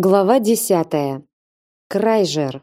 Глава десятая. Крайжер.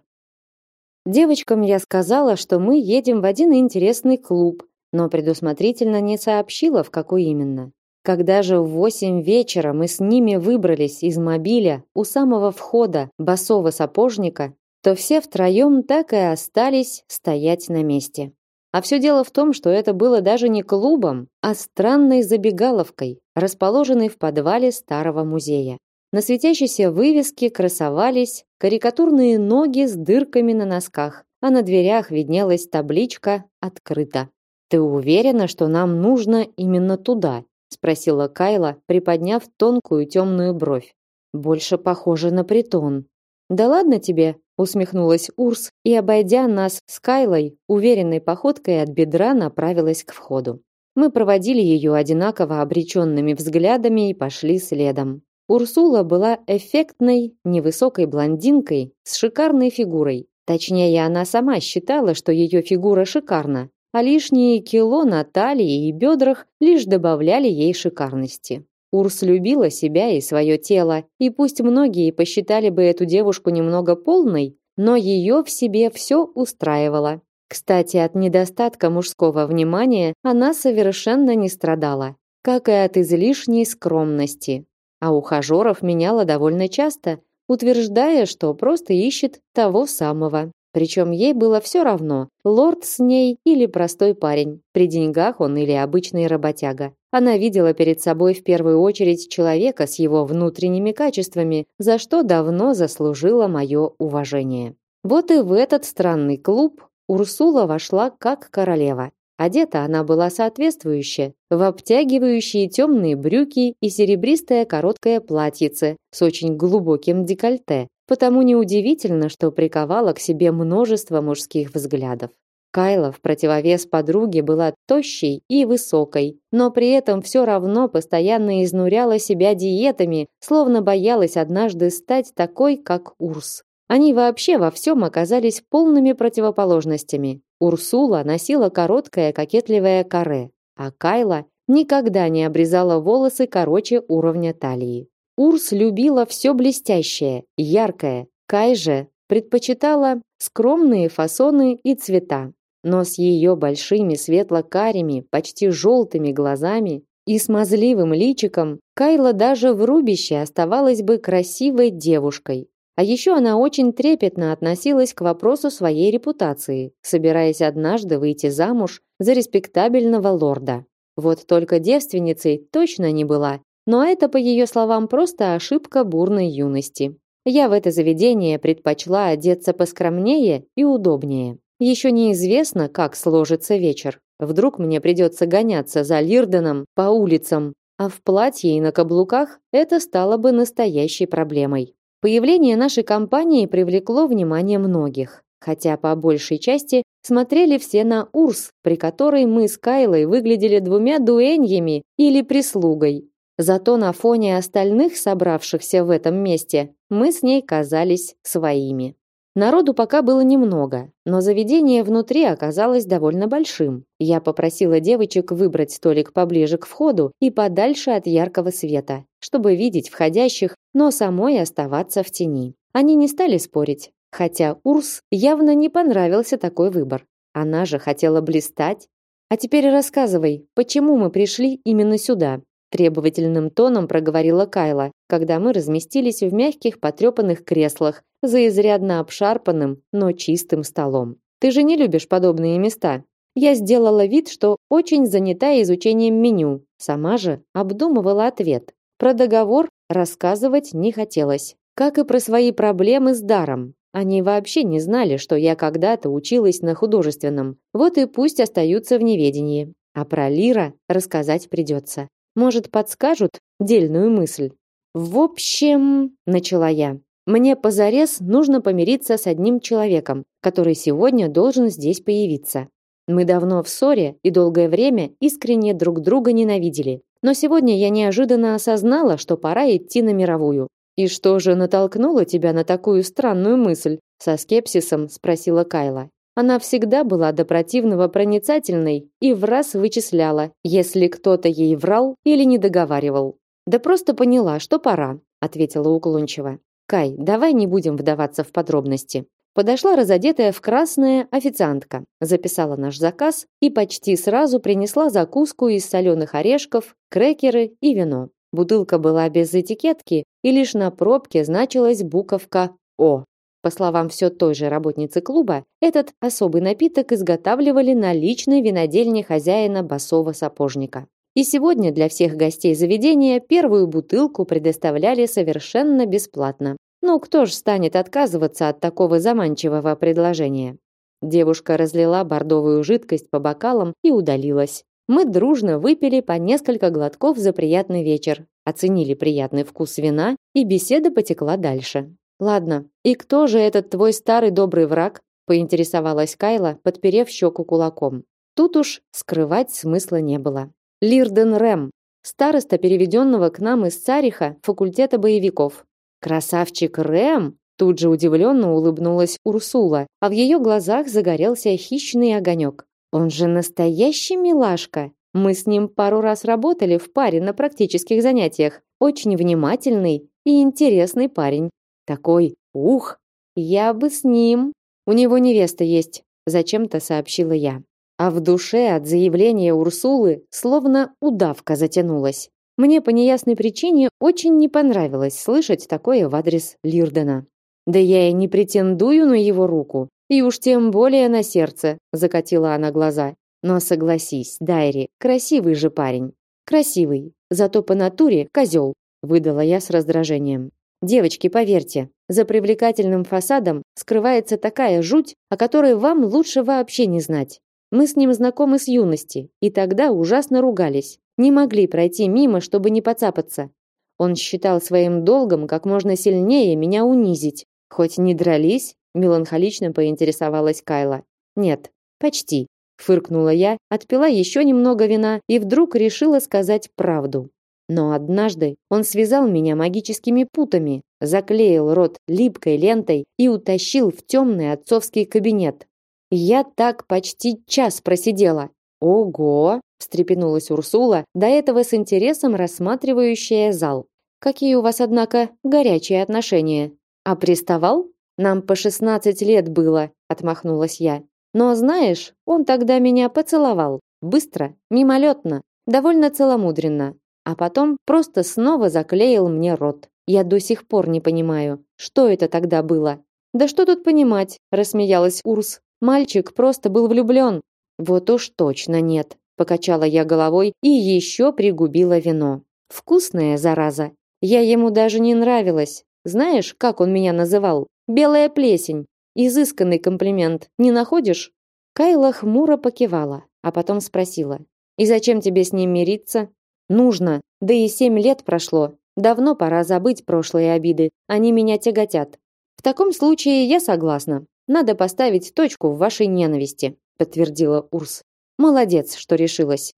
Девочкам я сказала, что мы едем в один интересный клуб, но предусмотрительно не сообщила, в какой именно. Когда же в восемь вечера мы с ними выбрались из мобиля у самого входа босого сапожника, то все втроем так и остались стоять на месте. А все дело в том, что это было даже не клубом, а странной забегаловкой, расположенной в подвале старого музея. На светящейся вывеске красовались карикатурные ноги с дырками на носках, а на дверях виднелась табличка «Открыто». «Ты уверена, что нам нужно именно туда?» спросила Кайла, приподняв тонкую темную бровь. «Больше похоже на притон». «Да ладно тебе», усмехнулась Урс и, обойдя нас с Кайлой, уверенной походкой от бедра направилась к входу. Мы проводили ее одинаково обреченными взглядами и пошли следом. Урсула была эффектной, невысокой блондинкой с шикарной фигурой. Точнее, она сама считала, что ее фигура шикарна, а лишние кило на талии и бедрах лишь добавляли ей шикарности. Урс любила себя и свое тело, и пусть многие посчитали бы эту девушку немного полной, но ее в себе все устраивало. Кстати, от недостатка мужского внимания она совершенно не страдала, как и от излишней скромности а ухажеров меняла довольно часто, утверждая, что просто ищет того самого. Причем ей было все равно, лорд с ней или простой парень, при деньгах он или обычный работяга. Она видела перед собой в первую очередь человека с его внутренними качествами, за что давно заслужила мое уважение. Вот и в этот странный клуб Урсула вошла как королева. Одета она была соответствующе, в обтягивающие темные брюки и серебристое короткое платьице с очень глубоким декольте, потому неудивительно, что приковала к себе множество мужских взглядов. Кайла в противовес подруге была тощей и высокой, но при этом все равно постоянно изнуряла себя диетами, словно боялась однажды стать такой, как Урс. Они вообще во всем оказались полными противоположностями. Урсула носила короткое кокетливое каре, а Кайла никогда не обрезала волосы короче уровня талии. Урс любила все блестящее, яркое. Кай же предпочитала скромные фасоны и цвета. Но с ее большими светло-карими, почти желтыми глазами и смазливым личиком Кайла даже в рубище оставалась бы красивой девушкой. А еще она очень трепетно относилась к вопросу своей репутации, собираясь однажды выйти замуж за респектабельного лорда. Вот только девственницей точно не была, но это, по ее словам, просто ошибка бурной юности. Я в это заведение предпочла одеться поскромнее и удобнее. Еще неизвестно, как сложится вечер. Вдруг мне придется гоняться за Лирденом по улицам, а в платье и на каблуках это стало бы настоящей проблемой. Появление нашей компании привлекло внимание многих, хотя по большей части смотрели все на Урс, при которой мы с Кайлой выглядели двумя дуэньями или прислугой. Зато на фоне остальных собравшихся в этом месте мы с ней казались своими. Народу пока было немного, но заведение внутри оказалось довольно большим. Я попросила девочек выбрать столик поближе к входу и подальше от яркого света, чтобы видеть входящих, но самой оставаться в тени. Они не стали спорить, хотя Урс явно не понравился такой выбор. Она же хотела блистать. А теперь рассказывай, почему мы пришли именно сюда? Требовательным тоном проговорила Кайла, когда мы разместились в мягких потрепанных креслах за изрядно обшарпанным, но чистым столом. Ты же не любишь подобные места. Я сделала вид, что очень занята изучением меню, сама же обдумывала ответ. Про договор рассказывать не хотелось, как и про свои проблемы с даром. Они вообще не знали, что я когда-то училась на художественном. Вот и пусть остаются в неведении. А про Лира рассказать придется. Может, подскажут дельную мысль? В общем, начала я. Мне позарез нужно помириться с одним человеком, который сегодня должен здесь появиться. Мы давно в ссоре и долгое время искренне друг друга ненавидели. Но сегодня я неожиданно осознала, что пора идти на мировую. И что же натолкнуло тебя на такую странную мысль? со скепсисом спросила Кайла. Она всегда была до противного проницательной и в раз вычисляла, если кто-то ей врал или не договаривал. Да просто поняла, что пора, ответила уклончиво. Кай, давай не будем вдаваться в подробности. Подошла разодетая в красное официантка, записала наш заказ и почти сразу принесла закуску из соленых орешков, крекеры и вино. Бутылка была без этикетки, и лишь на пробке значилась буковка О. По словам все той же работницы клуба, этот особый напиток изготавливали на личной винодельне хозяина басового сапожника. И сегодня для всех гостей заведения первую бутылку предоставляли совершенно бесплатно. Ну, кто ж станет отказываться от такого заманчивого предложения? Девушка разлила бордовую жидкость по бокалам и удалилась. Мы дружно выпили по несколько глотков за приятный вечер, оценили приятный вкус вина, и беседа потекла дальше. Ладно, и кто же этот твой старый добрый враг? поинтересовалась Кайла, подперев щеку кулаком. Тут уж скрывать смысла не было. Лирден Рэм, староста переведенного к нам из Цариха факультета боевиков. Красавчик Рэм тут же удивленно улыбнулась Урсула, а в ее глазах загорелся хищный огонек. Он же настоящий милашка. Мы с ним пару раз работали в паре на практических занятиях. Очень внимательный и интересный парень. Такой, ух, я бы с ним. У него невеста есть, зачем-то сообщила я. А в душе от заявления Урсулы словно удавка затянулась. Мне по неясной причине очень не понравилось слышать такое в адрес Лирдена. Да я и не претендую на его руку, и уж тем более на сердце, закатила она глаза. Но согласись, Дайри, красивый же парень. Красивый, зато по натуре козел, выдала я с раздражением. Девочки, поверьте, за привлекательным фасадом скрывается такая жуть, о которой вам лучше вообще не знать. Мы с ним знакомы с юности, и тогда ужасно ругались не могли пройти мимо, чтобы не поцапаться. Он считал своим долгом как можно сильнее меня унизить. Хоть не дрались, меланхолично поинтересовалась Кайла. Нет, почти, фыркнула я, отпила еще немного вина и вдруг решила сказать правду. Но однажды он связал меня магическими путами, заклеил рот липкой лентой и утащил в темный отцовский кабинет. Я так почти час просидела. Ого, встрепенулась Урсула, до этого с интересом рассматривающая зал. Какие у вас, однако, горячие отношения? А приставал? Нам по шестнадцать лет было, отмахнулась я. Но знаешь, он тогда меня поцеловал, быстро, мимолетно, довольно целомудренно, а потом просто снова заклеил мне рот. Я до сих пор не понимаю, что это тогда было. Да что тут понимать, рассмеялась Урс. Мальчик просто был влюблен. Вот уж точно нет. Покачала я головой и еще пригубила вино. Вкусная зараза. Я ему даже не нравилась. Знаешь, как он меня называл? Белая плесень. Изысканный комплимент. Не находишь? Кайла хмуро покивала, а потом спросила: "И зачем тебе с ним мириться?" "Нужно. Да и семь лет прошло. Давно пора забыть прошлые обиды. Они меня тяготят. В таком случае я согласна. Надо поставить точку в вашей ненависти", подтвердила Урс. Молодец, что решилась.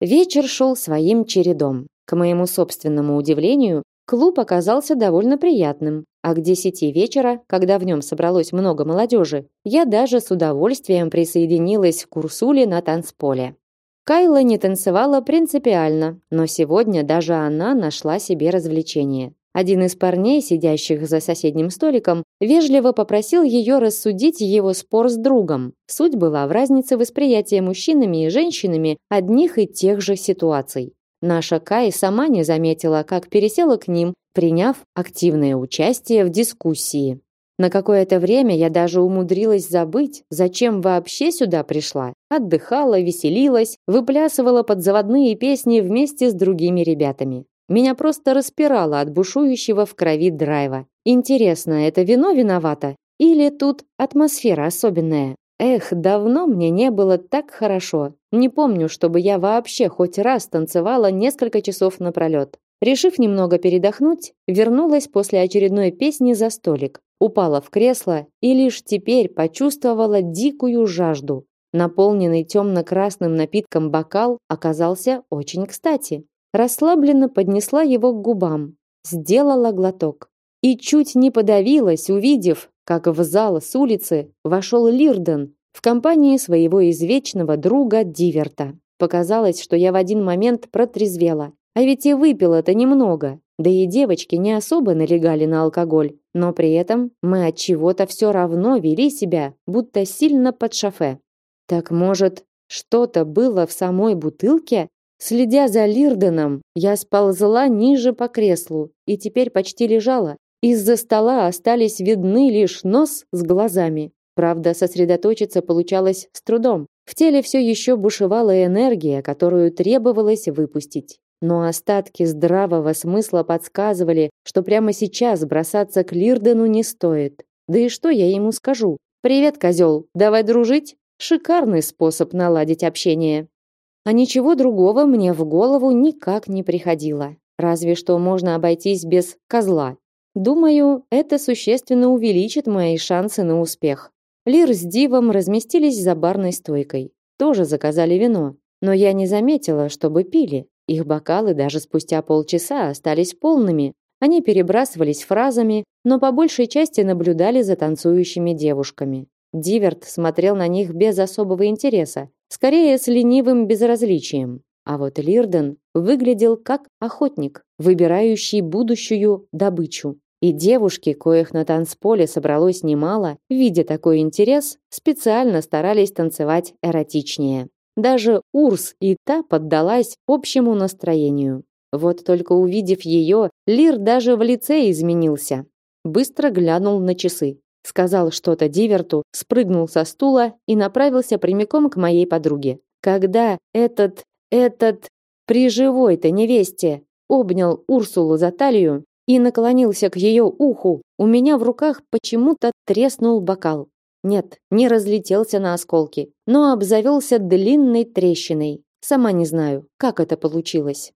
Вечер шел своим чередом. К моему собственному удивлению, клуб оказался довольно приятным, а к десяти вечера, когда в нем собралось много молодежи, я даже с удовольствием присоединилась к Урсуле на танцполе. Кайла не танцевала принципиально, но сегодня даже она нашла себе развлечение. Один из парней, сидящих за соседним столиком, вежливо попросил ее рассудить его спор с другом. Суть была в разнице восприятия мужчинами и женщинами одних и тех же ситуаций. Наша Кай сама не заметила, как пересела к ним, приняв активное участие в дискуссии. На какое-то время я даже умудрилась забыть, зачем вообще сюда пришла. Отдыхала, веселилась, выплясывала под заводные песни вместе с другими ребятами. Меня просто распирало от бушующего в крови драйва. Интересно, это вино виновато? Или тут атмосфера особенная? Эх, давно мне не было так хорошо. Не помню, чтобы я вообще хоть раз танцевала несколько часов напролет. Решив немного передохнуть, вернулась после очередной песни за столик. Упала в кресло и лишь теперь почувствовала дикую жажду. Наполненный темно-красным напитком бокал оказался очень кстати расслабленно поднесла его к губам, сделала глоток и чуть не подавилась, увидев, как в зал с улицы вошел Лирден в компании своего извечного друга Диверта. Показалось, что я в один момент протрезвела. А ведь и выпила-то немного. Да и девочки не особо налегали на алкоголь, но при этом мы от чего-то все равно вели себя, будто сильно под шофе. Так может, что-то было в самой бутылке? Следя за Лирденом, я сползла ниже по креслу и теперь почти лежала. Из-за стола остались видны лишь нос с глазами. Правда, сосредоточиться получалось с трудом. В теле все еще бушевала энергия, которую требовалось выпустить. Но остатки здравого смысла подсказывали, что прямо сейчас бросаться к Лирдену не стоит. Да и что я ему скажу? «Привет, козел, давай дружить?» Шикарный способ наладить общение. А ничего другого мне в голову никак не приходило. Разве что можно обойтись без козла. Думаю, это существенно увеличит мои шансы на успех. Лир с Дивом разместились за барной стойкой. Тоже заказали вино. Но я не заметила, чтобы пили. Их бокалы даже спустя полчаса остались полными. Они перебрасывались фразами, но по большей части наблюдали за танцующими девушками. Диверт смотрел на них без особого интереса, скорее с ленивым безразличием. А вот Лирден выглядел как охотник, выбирающий будущую добычу. И девушки, коих на танцполе собралось немало, видя такой интерес, специально старались танцевать эротичнее. Даже Урс и та поддалась общему настроению. Вот только увидев ее, Лир даже в лице изменился. Быстро глянул на часы сказал что-то Диверту, спрыгнул со стула и направился прямиком к моей подруге. Когда этот этот при живой-то невесте обнял Урсулу за талию и наклонился к ее уху, у меня в руках почему-то треснул бокал. Нет, не разлетелся на осколки, но обзавелся длинной трещиной. Сама не знаю, как это получилось.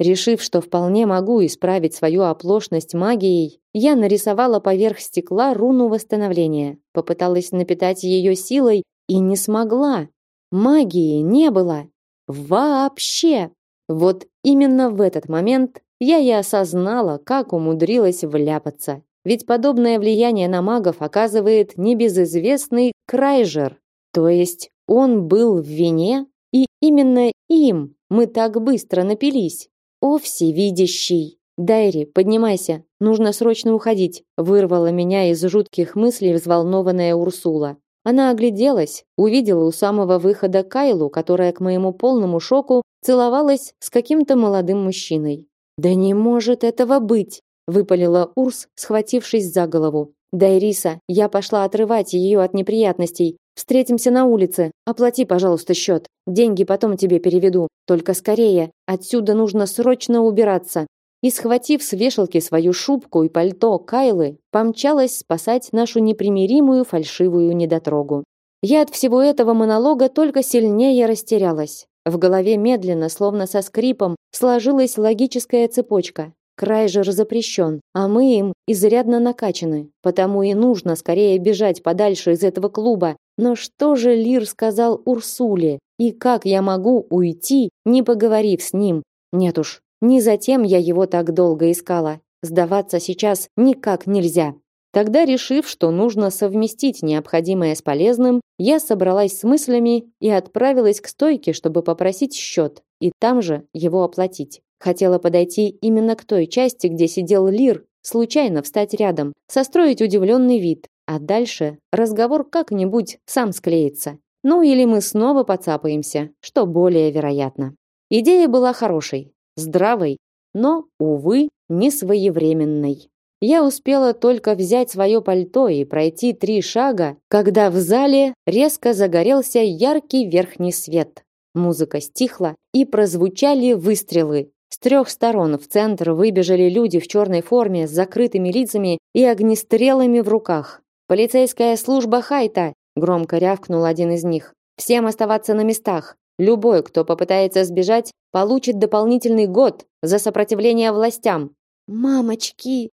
Решив, что вполне могу исправить свою оплошность магией, я нарисовала поверх стекла руну восстановления, попыталась напитать ее силой и не смогла. Магии не было. Вообще. Вот именно в этот момент я и осознала, как умудрилась вляпаться. Ведь подобное влияние на магов оказывает небезызвестный Крайжер. То есть он был в вине, и именно им мы так быстро напились. О всевидящий! Дайри, поднимайся, нужно срочно уходить, вырвала меня из жутких мыслей взволнованная Урсула. Она огляделась, увидела у самого выхода Кайлу, которая к моему полному шоку целовалась с каким-то молодым мужчиной. Да не может этого быть, выпалила Урс, схватившись за голову. Дайриса, я пошла отрывать ее от неприятностей. Встретимся на улице. Оплати, пожалуйста, счет. Деньги потом тебе переведу. Только скорее. Отсюда нужно срочно убираться. И схватив с вешалки свою шубку и пальто Кайлы, помчалась спасать нашу непримиримую фальшивую недотрогу. Я от всего этого монолога только сильнее растерялась. В голове медленно, словно со скрипом, сложилась логическая цепочка. Край же запрещен, а мы им изрядно накачаны, потому и нужно скорее бежать подальше из этого клуба. Но что же Лир сказал Урсуле? И как я могу уйти, не поговорив с ним? Нет уж, не затем я его так долго искала. Сдаваться сейчас никак нельзя. Тогда, решив, что нужно совместить необходимое с полезным, я собралась с мыслями и отправилась к стойке, чтобы попросить счет и там же его оплатить. Хотела подойти именно к той части, где сидел Лир, случайно встать рядом, состроить удивленный вид, а дальше разговор как-нибудь сам склеится. Ну или мы снова поцапаемся, что более вероятно. Идея была хорошей, здравой, но, увы, не своевременной. Я успела только взять свое пальто и пройти три шага, когда в зале резко загорелся яркий верхний свет. Музыка стихла, и прозвучали выстрелы. С трех сторон в центр выбежали люди в черной форме с закрытыми лицами и огнестрелами в руках. «Полицейская служба Хайта!» – громко рявкнул один из них. «Всем оставаться на местах. Любой, кто попытается сбежать, получит дополнительный год за сопротивление властям». «Мамочки!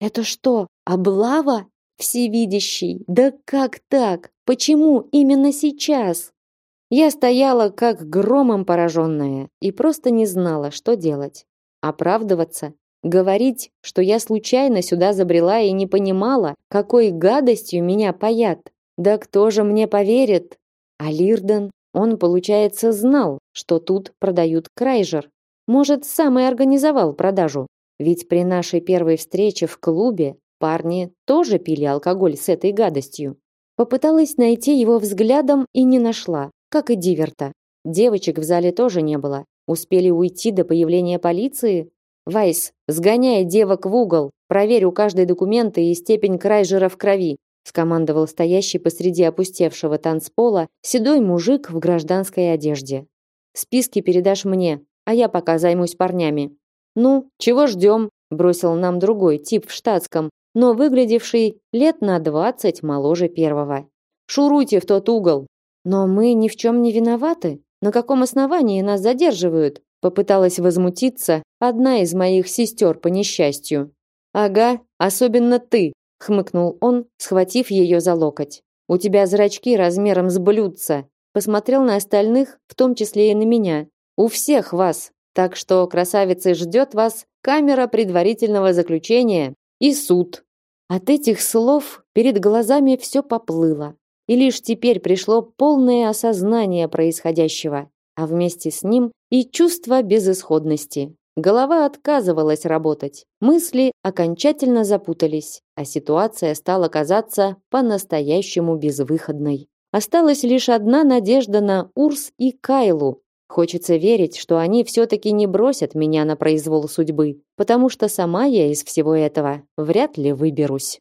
Это что, облава?» Всевидящий, да как так? Почему именно сейчас? Я стояла как громом пораженная и просто не знала, что делать. Оправдываться, говорить, что я случайно сюда забрела и не понимала, какой гадостью меня паят. Да кто же мне поверит? А Он, получается, знал, что тут продают крайжер. Может, сам и организовал продажу. Ведь при нашей первой встрече в клубе парни тоже пили алкоголь с этой гадостью. Попыталась найти его взглядом и не нашла, как и Диверта. Девочек в зале тоже не было. Успели уйти до появления полиции? Вайс, сгоняй девок в угол, проверь у каждой документы и степень крайжера в крови, скомандовал стоящий посреди опустевшего танцпола седой мужик в гражданской одежде. Списки передашь мне, а я пока займусь парнями. Ну, чего ждем? бросил нам другой тип в штатском, но выглядевший лет на двадцать моложе первого. Шуруйте в тот угол. Но мы ни в чем не виноваты. На каком основании нас задерживают? Попыталась возмутиться одна из моих сестер по несчастью. Ага, особенно ты, хмыкнул он, схватив ее за локоть. У тебя зрачки размером с блюдца. Посмотрел на остальных, в том числе и на меня. У всех вас. Так что, красавицы, ждет вас камера предварительного заключения и суд. От этих слов перед глазами все поплыло. И лишь теперь пришло полное осознание происходящего, а вместе с ним и чувство безысходности. Голова отказывалась работать. Мысли окончательно запутались, а ситуация стала казаться по-настоящему безвыходной. Осталась лишь одна надежда на Урс и Кайлу. Хочется верить, что они все-таки не бросят меня на произвол судьбы, потому что сама я из всего этого вряд ли выберусь.